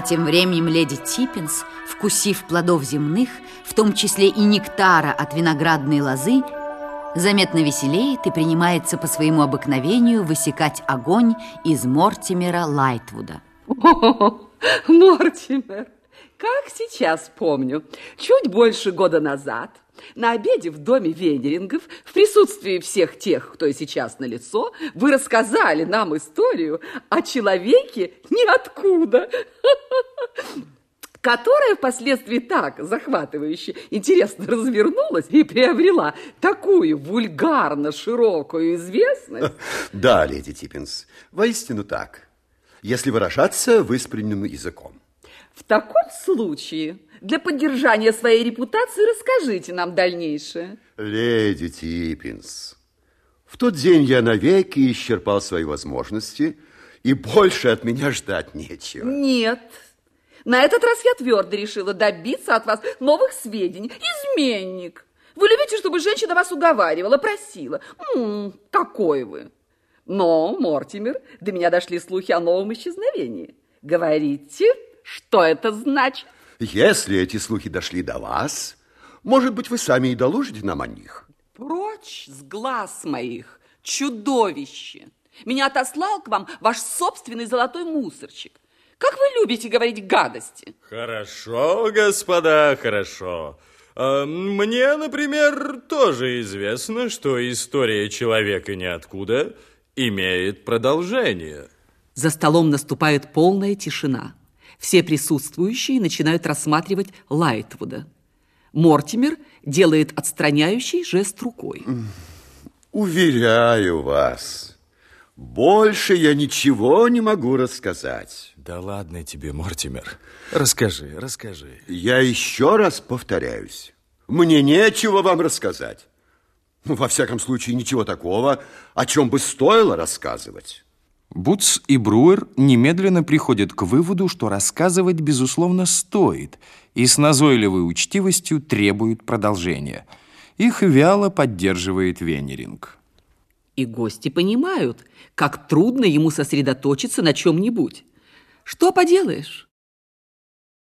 А тем временем леди Типпинс, вкусив плодов земных, в том числе и нектара от виноградной лозы, заметно веселеет и принимается по своему обыкновению высекать огонь из Мортимера Лайтвуда. О, Мортимер, как сейчас помню, чуть больше года назад на обеде в доме Венерингов в присутствии всех тех, кто сейчас на лицо, вы рассказали нам историю о человеке ниоткуда, которая впоследствии так захватывающе интересно развернулась и приобрела такую вульгарно широкую известность. Да, леди Типпинс, воистину так, если выражаться выспренненным языком. В таком случае для поддержания своей репутации расскажите нам дальнейшее. Леди Типпинс, в тот день я навеки исчерпал свои возможности, и больше от меня ждать нечего. Нет, на этот раз я твердо решила добиться от вас новых сведений. Изменник. Вы любите, чтобы женщина вас уговаривала, просила. М -м, какой вы. Но, Мортимер, до меня дошли слухи о новом исчезновении. Говорите, что это значит? Если эти слухи дошли до вас, может быть, вы сами и доложите нам о них. Прочь с глаз моих, чудовище! Меня отослал к вам ваш собственный золотой мусорчик. Как вы любите говорить гадости? Хорошо, господа, хорошо. А, мне, например, тоже известно, что история человека ниоткуда имеет продолжение. За столом наступает полная тишина. Все присутствующие начинают рассматривать Лайтвуда. Мортимер делает отстраняющий жест рукой. Уверяю вас, больше я ничего не могу рассказать. Да ладно тебе, Мортимер. Расскажи, расскажи. Я еще раз повторяюсь. Мне нечего вам рассказать. Ну, во всяком случае, ничего такого, о чем бы стоило рассказывать. Бутс и Бруер немедленно приходят к выводу, что рассказывать, безусловно, стоит, и с назойливой учтивостью требуют продолжения. Их вяло поддерживает Венеринг. И гости понимают, как трудно ему сосредоточиться на чем-нибудь. Что поделаешь?